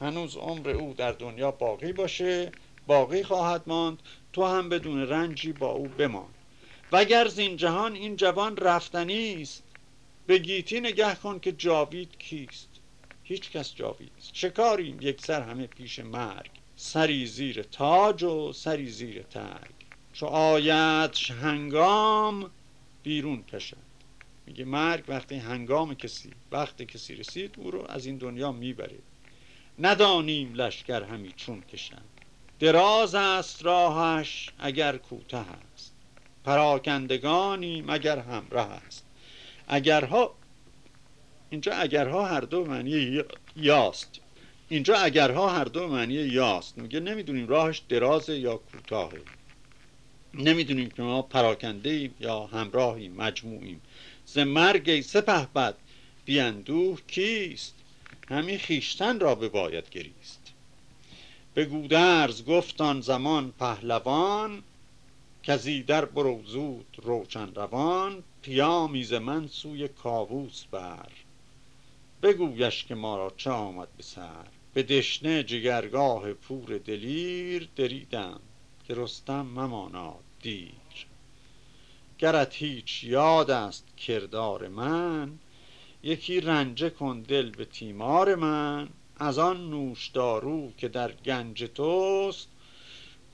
هنوز عمر او در دنیا باقی باشه باقی خواهد ماند تو هم بدون رنجی با او بمان. وگر زین جهان این جوان رفتنی است به گیتی نگه کن که جاوید کیست. هیچ کس جاوید نیست. شکاریم یک سر همه پیش مرگ. سری زیر تاج و سری زیر ترگ. چو آید هنگام بیرون کشد. میگه مرگ وقتی هنگام کسی وقت کسی رسید او رو از این دنیا می‌بره. ندانیم لشکر همی چون کشند. دراز است راهش اگر کوته است. پراکندگانیم اگر همراه است. اگرها اینجا اگرها هر دو معنی یاست. اینجا اگرها هر دو معنی یاست. میگه نمی‌دونیم راهش درازه یا کوتاهه. نمی‌دونیم که ما پراکنده ایم یا همراهیم مجموعیم. ز مرگ سپه بد بیندوه کیست؟ همین خیشتن را به باید گریست. به گودرز گفتان زمان پهلوان کزی در برو زود روشن روان پیامی ز من سوی کاووس بر. بگویش که ما را چه آمد به سر. به دشنه جگرگاه پور دلیر دریدم که رستم مماناد دیر. گرت هیچ یاد است کردار من یکی رنجه کن دل به تیمار من. از آن نوشدارو که در گنج توست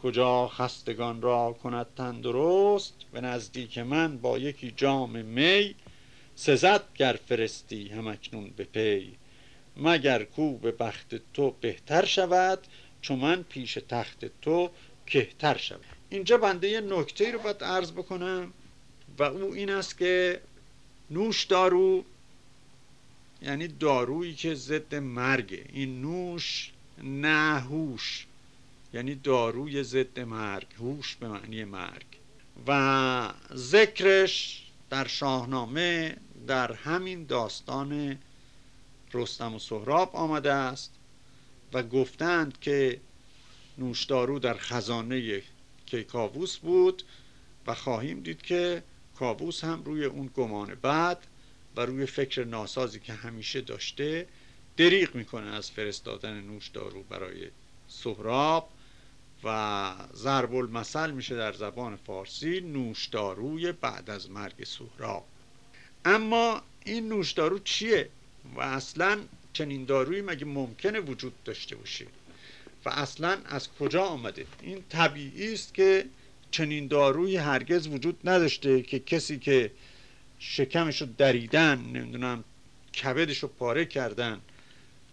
کجا خستگان را کند تندرست؟ به نزدیک من با یکی جام می سزد گر فرستی همکنون به پی. مگر کو به بخت تو بهتر شود چون من پیش تخت تو کهتر شود؟ اینجا بنده یه نکته رو باید عرض بکنم و او این است که نوش دارو یعنی دارویی که ضد مرگه. این نوش نه هوش. یعنی داروی ضد مرگ هوش به معنی مرگ. و ذکرش در شاهنامه در همین داستان رستم و سهراب آمده است و گفتند که نوشدارو در خزانه کیکاووس بود و خواهیم دید که کاووس هم روی اون گمان بعد و روی فکر ناسازی که همیشه داشته دریغ می‌کنه از فرستادن نوشدارو برای سهراب و ضرب المثل میشه در زبان فارسی نوشداروی بعد از مرگ سهراب. اما این نوشدارو چیه؟ و اصلا چنین دارویی مگه ممکنه وجود داشته باشه؟ و اصلا از کجا آمده؟ این طبیعی است که چنین دارویی هرگز وجود نداشته که کسی که شکمش رو دریدن نمی‌دونم کبدش رو پاره کردن.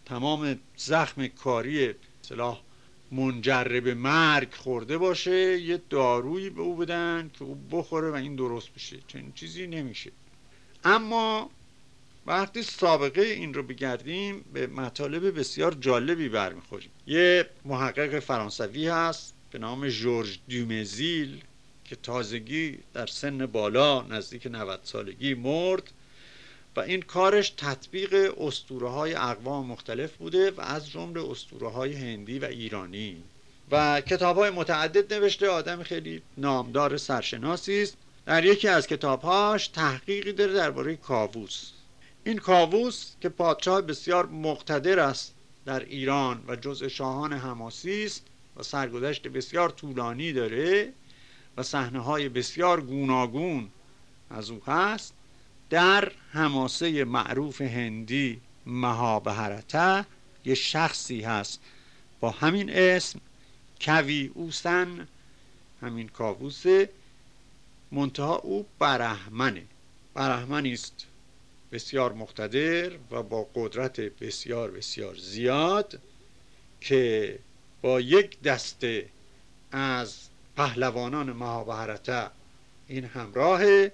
تمام زخم کاری سلاح منجر به مرگ خورده باشه یه دارویی به او بدن که او بخوره و این درست بشه. چنین چیزی نمیشه. اما وقتی سابقه این رو بگردیم به مطالب بسیار جالبی برمیخوریم. یه محقق فرانسوی هست به نام جورج دومزیل که تازگی در سن بالا نزدیک 90 سالگی مرد و این کارش تطبیق اسطوره های اقوام مختلف بوده و از جمله اسطوره های هندی و ایرانی. و کتاب های متعدد نوشته آدم خیلی نامدار سرشناسی است. در یکی از کتابهاش تحقیقی داره درباره کاووس. این کاووس که پادشاه بسیار مقتدر است در ایران و جزء شاهان حماسی است و سرگذشت بسیار طولانی داره و صحنه های بسیار گوناگون از او هست. در حماسه معروف هندی مهابهرته یه شخصی هست با همین اسم کوی اوسن. همین کاووس منتها او برهمنه. برهمنی است. بسیار مقتدر و با قدرت بسیار بسیار زیاد که با یک دسته از پهلوانان مهابهرته. این همراهه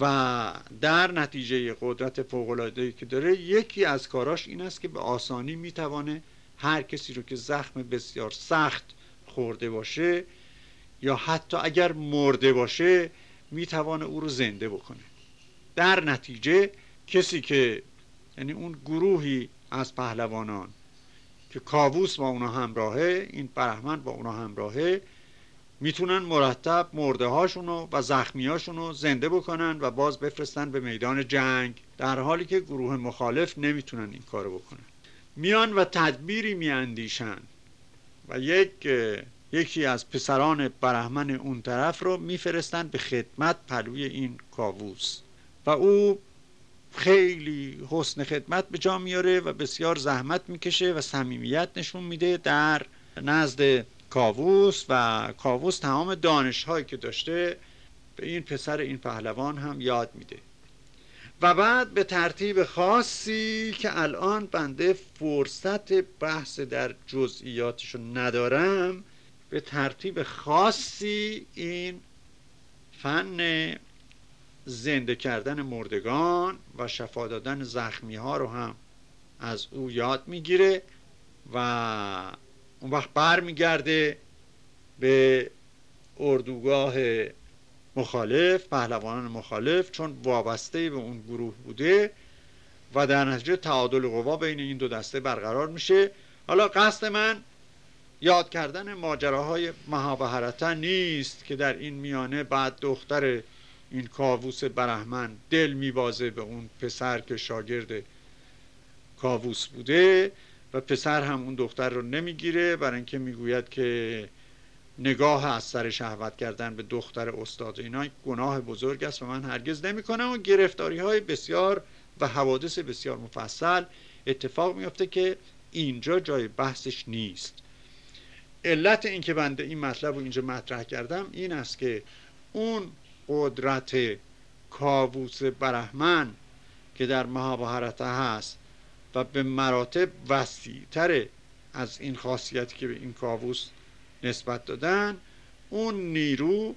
و در نتیجه قدرت فوق‌العاده‌ای که داره یکی از کاراش این است که به آسانی می‌توانه هر کسی رو که زخم بسیار سخت خورده باشه یا حتی اگر مرده باشه می‌توانه او رو زنده بکنه. در نتیجه کسی که یعنی اون گروهی از پهلوانان که کاووس با اونا همراهه این برهمن با اونا همراهه می‌تونن مرتب مرده هاشونو و زخمی هاشونو زنده بکنن و باز بفرستن به میدان جنگ. در حالی که گروه مخالف نمی‌تونن این کارو بکنن. میان و تدبیری میاندیشن و یک یکی از پسران برهمن اون طرف رو میفرستن به خدمت پلوی این کاووس. و او خیلی حسن خدمت به جا میاره و بسیار زحمت می‌کشه و صمیمیت نشون میده در نزد کاووس و کاووس تمام دانش هایی که داشته به این پسر این پهلوان هم یاد میده. و بعد به ترتیب خاصی که الان بنده فرصت بحث در جزئیاتش ندارم به ترتیب خاصی این فن زنده کردن مردگان و شفا دادن زخمی ها رو هم از او یاد می‌گیره و اون وقت بر میگرده به اردوگاه مخالف پهلوانان مخالف چون وابسته به اون گروه بوده و در نتیجه تعادل قوا بین این دو دسته برقرار میشه. حالا قصد من یاد کردن ماجراهای مهابهرتا نیست که در این میانه بعد دختر این کاووس برهمن دل میبازه به اون پسر که شاگرد کاووس بوده. و پسر هم اون دختر رو نمی‌گیره برای اینکه می‌گوید که نگاه از سر شهوت کردن به دختر استاد اینا گناه بزرگ است و من هرگز نمی کنم و گرفتاری های بسیار و حوادث بسیار مفصل اتفاق میافته که اینجا جای بحثش نیست. علت اینکه بنده این مطلب رو اینجا مطرح کردم این است که اون قدرت کاووس برهمن که در مهابهرته هست و به مراتب وسیعتره از این خاصیتی که به این کاووس نسبت دادن. اون نیرو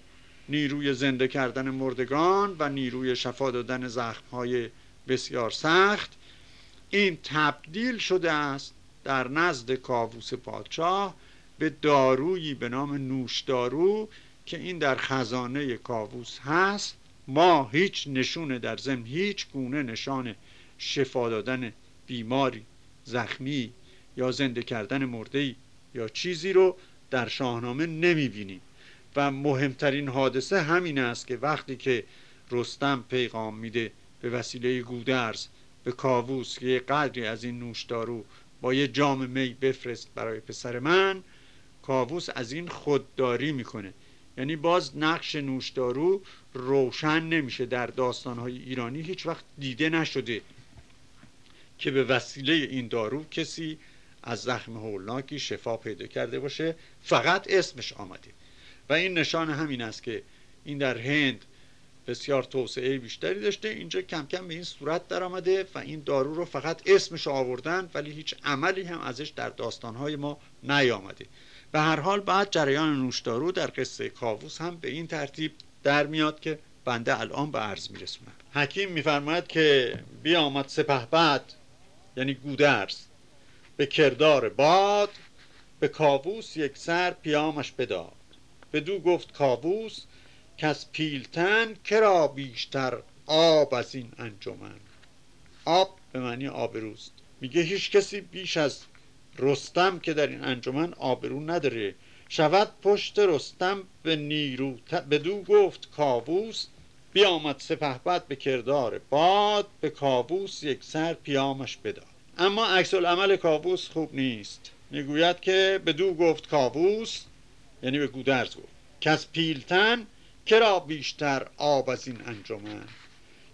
نیروی زنده کردن مردگان و نیروی شفا دادن زخمهای بسیار سخت. این تبدیل شده است در نزد کاووس پادشاه به دارویی به نام نوشدارو که این در خزانه کاووس هست. ما هیچ نشونه در ضمن هیچ گونه نشان شفا دادن بیماری زخمی یا زنده کردن مرده یا چیزی رو در شاهنامه نمی بینیم و مهمترین حادثه همین است که وقتی که رستم پیغام میده به وسیله گودرز به کاووس که یه قدری از این نوشدارو با یه جام می بفرست برای پسر من کاووس از این خودداری می‌کنه. یعنی باز نقش نوشدارو روشن نمیشه در داستانهای ایرانی هیچ وقت دیده نشده. که به وسیله این دارو کسی از زخم هولناکی شفا پیدا کرده باشه فقط اسمش آمده و این نشان همین است که این در هند بسیار توسعه بیشتری داشته. اینجا کم کم به این صورت در آمده و این دارو رو فقط اسمش آوردن ولی هیچ عملی هم ازش در داستانهای ما نیامده. به هر حال بعد جریان نوشدارو در قصه کاووس هم به این ترتیب در میاد که بنده الان به عرض میرسونم. حکیم میفرماید که بیامد سپه بعد یعنی گودرز. به کردار باد به کاووس یک سر پیامش بداد. بدو گفت کاووس که از پیلتن کرا بیشتر آب از این انجمن. آب به معنی آبروست. میگه هیچ کسی بیش از رستم که در این انجمن آبرو نداره. شود پشت رستم به نیرو بدو گفت کاووس بیامد سپهبد به کردار باد به کاووس یک سر پیامش بداد. اما عکس العمل کاووس خوب نیست. می‌گوید که به دو گفت کاووس یعنی به گودرز گفت. از پیلتن کرا بیشتر آب از این انجمن؟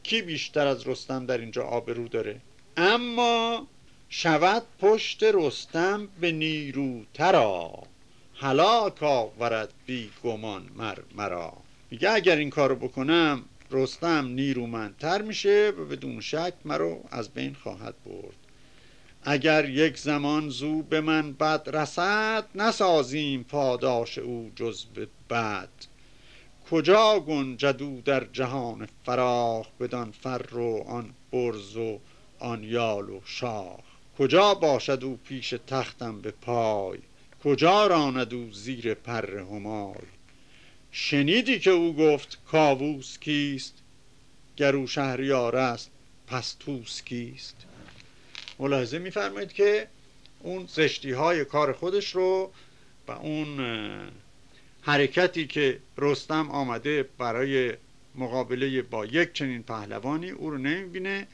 کی بیشتر از رستم در اینجا آبرو داره؟ اما شود پشت رستم به نیروترا. هلاک آورد بی گمان مر مرا. میگه اگر این کارو بکنم رستم نیرومندتر میشه و بدون شک مرا از بین خواهد برد. اگر یک زمان زو به من بد رسد نسازیم پاداش او جز به بد. کجا گنجد او در جهان فراخ بدان فر و آن برز و آن یال و شاخ. کجا باشد او پیش تختم به پای کجا راند او زیر پر همای؟ شنیدی که او گفت کاووس کیست؟ گر او شهریار است پس توس کیست؟ ملاحظه میفرمایید که اون زشتی های کار خودش رو و اون حرکتی که رستم آمده برای مقابله با یک چنین پهلوانی او رو نمی‌بینه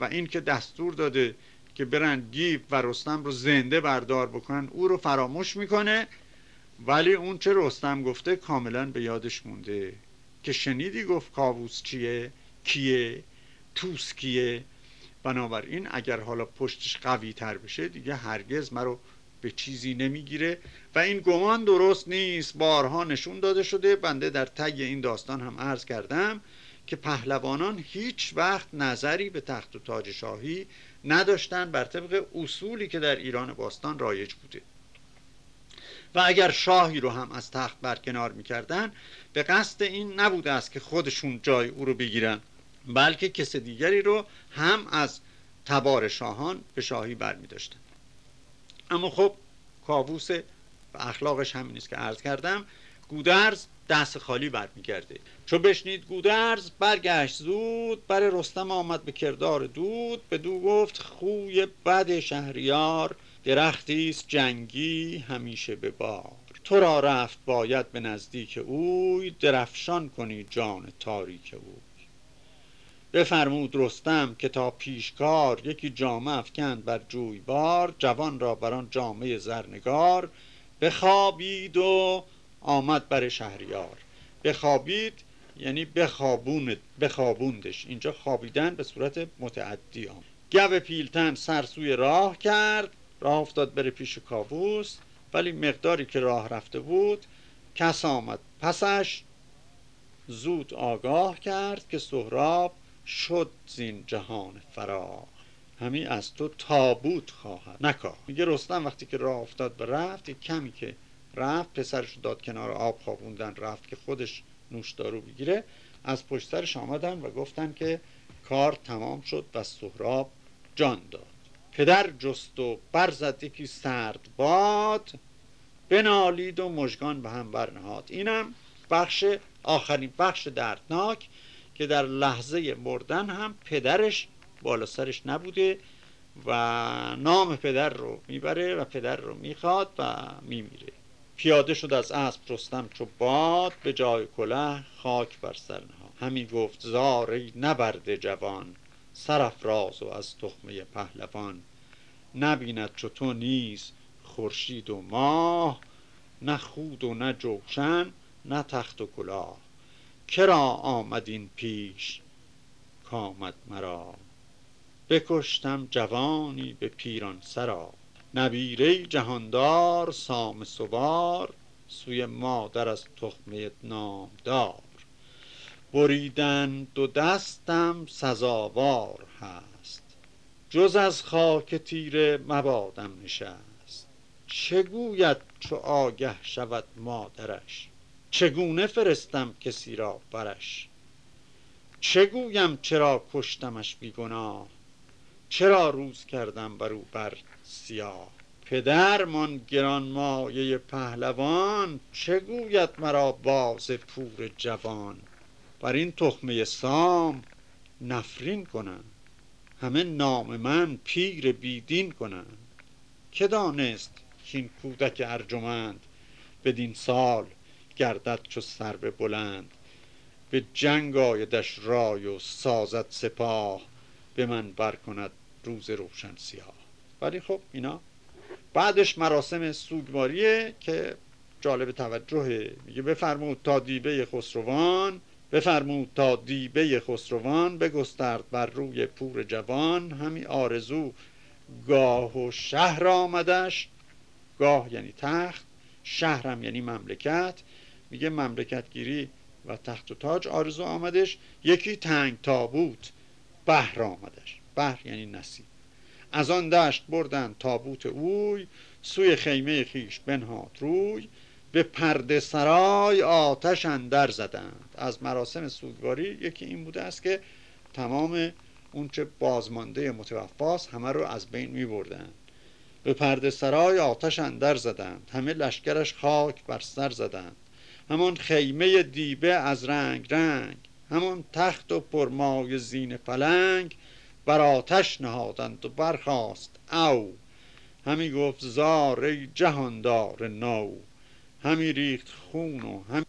و این که دستور داده که برن گیب و رستم رو زنده بردار بکنن او رو فراموش می‌کنه ولی اون چه رستم گفته کاملا به یادش مونده که شنیدی گفت کاووس چیه کیه توس کیه. بنابراین اگر حالا پشتش قوی تر بشه دیگه هرگز مرا به چیزی نمی‌گیره و این گمان درست نیست. بارها نشون داده شده بنده در طی این داستان هم عرض کردم که پهلوانان هیچ وقت نظری به تخت و تاج شاهی نداشتن بر طبق اصولی که در ایران باستان رایج بوده. و اگر شاهی رو هم از تخت برکنار می‌کردن به قصد این نبوده است که خودشون جای او رو بگیرن بلکه کس دیگری رو هم از تبار شاهان به شاهی برمی داشتن. اما خب کاووس و اخلاقش همین است که عرض کردم گودرز دست خالی برمیگرده چو بشنید گودرز برگشت زود بر رستم آمد به کردار دود به دو گفت خوی بد شهریار درختی است جنگی همیشه به بار. تو را رفت باید به نزدیک اوی درفشان کنی جان تاریک اوی. بفرمود رستم که تا پیشکار یکی جامه افکند بر جویبار جوان را بر آن جامه زرنگار بخوابید و آمد بر شهریار. بخوابید یعنی بخوابون بخوابوندش. اینجا خوابیدن به صورت متعدی آمد. گو پیلتن سرسوی راه کرد راه افتاد بره پیش کابوس ولی مقداری که راه رفته بود کس آمد پسش زود آگاه کرد که سهراب شد زین جهان فراغ همی از تو تابوت خواهد. نکاه میگه رستم وقتی که راه افتاد به رفت کمی که رفت پسرش داد کنار آب خوابوندن رفت که خودش نوشدارو بگیره. از پشت سرش آمدن و گفتن که کار تمام شد و سهراب جان داد. پدر جست و برزد یکی سرد باد بنالید و مژگان به هم برنهاد. اینم بخش آخرین بخش دردناک که در لحظه مردن هم پدرش بالا سرش نبوده و نام پدر رو می‌بره و پدر رو می‌خواد و میمیره. پیاده شد از اسب رستم چو باد به جای کله خاک بر سر همی گفت زاری نبرده جوان سرافراز و از تخمه پهلوان. نبیند چو تو نیز خورشید و ماه نه خود و نه جوشن نه تخت و کلاه. کرا آمد این پیش کامد مرا. بکشتم جوانی به پیران سرا. نبیره جهاندار سام سوار سوی مادر از تخمه نامدار. بریدن دو دستم سزاوار هست. جز از خاک تیره مبادم نشست. چه گوید چو آگه شود مادرش؟ چگونه فرستم کسی را برش چه گویم چرا کشتمش بیگناه چرا روز کردم بر او بر سیاه؟ پدرمان گران مایه پهلوان چه مرا باز پور جوان؟ بر این تخمه سام نفرین کنم. همه نام من پیر بیدین کنم که دانست که این کودک ارجمند؟ بدین سال گردد چو سرو بلند. به جنگ آیدش رای و سازد سپاه. به من بر کند روز روشن سیاه. ولی خب اینا بعدش مراسم سوگواریه که جالب توجهه. میگه بفرمود تا دیبه خسروان بفرمود تا دیبه خسروان بگسترد بر روی پور جوان. همی آرزو گاه و شهر آمدش. گاه یعنی تخت شهرم یعنی مملکت. میگه مملکتگیری و تخت و تاج آرزو آمدش. یکی تنگ تابوت بهر آمدش. بهر یعنی نصیب از آن دشت بردن تابوت اوی سوی خیمه خیش بنهاد روی. به پرده سرای آتش اندر زدند از مراسم سوگواری یکی این بوده است که تمام اونچه بازمانده متوفاست همه رو از بین می بردن به پرده سرای آتش اندر زدند. همه لشکرش خاک بر سر زدند. همان خیمه دیبه از رنگ رنگ همان تخت و پرمای زین فلنگ بر آتش نهادند و برخاست. او همی گفت زار ای جهاندار نو. همی ریخت خون و همی